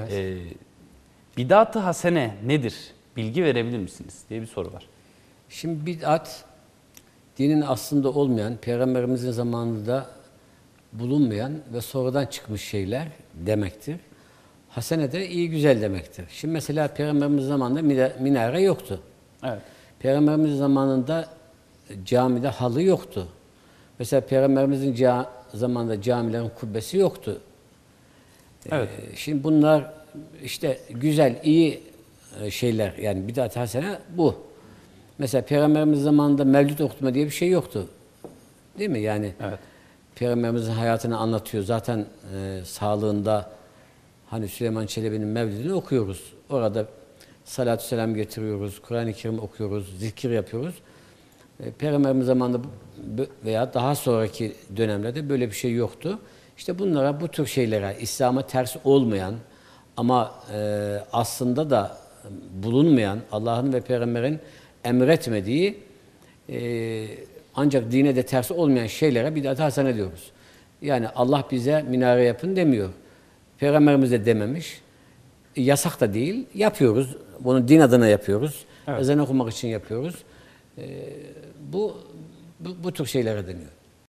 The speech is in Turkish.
Evet. Ee, bidat-ı hasene nedir? Bilgi verebilir misiniz? diye bir soru var. Şimdi bid'at dinin aslında olmayan, peygamberimizin zamanında bulunmayan ve sonradan çıkmış şeyler demektir. Hasene de iyi güzel demektir. Şimdi mesela peygamberimizin zamanında minare yoktu. Evet. Peygamberimizin zamanında camide halı yoktu. Mesela peygamberimizin ca- zamanında camilerin kubbesi yoktu. Evet. Ee, Şimdi bunlar işte güzel, iyi e, şeyler. Yani bidat hasene bu. Mesela Peygamberimiz zamanında mevlüt okutma diye bir şey yoktu. Değil mi? Yani Evet. Peygamberimizin hayatını anlatıyor. Zaten e, sağlığında hani Süleyman Çelebi'nin mevlidini okuyoruz. Orada salatü selam getiriyoruz, Kur'an-ı Kerim okuyoruz, zikir yapıyoruz. E, Peygamberimiz zamanında veya daha sonraki dönemlerde böyle bir şey yoktu. İşte bunlara, bu tür şeylere, İslam'a ters olmayan ama e, aslında da bulunmayan, Allah'ın ve Peygamber'in emretmediği e, ancak dine de ters olmayan şeylere bidat hasene diyoruz. Yani Allah bize minare yapın demiyor. Peygamberimiz de dememiş. E, Yasak da değil. Yapıyoruz. Bunu din adına yapıyoruz. Evet. Ezan okumak için yapıyoruz. E, bu, bu bu tür şeylere deniyor.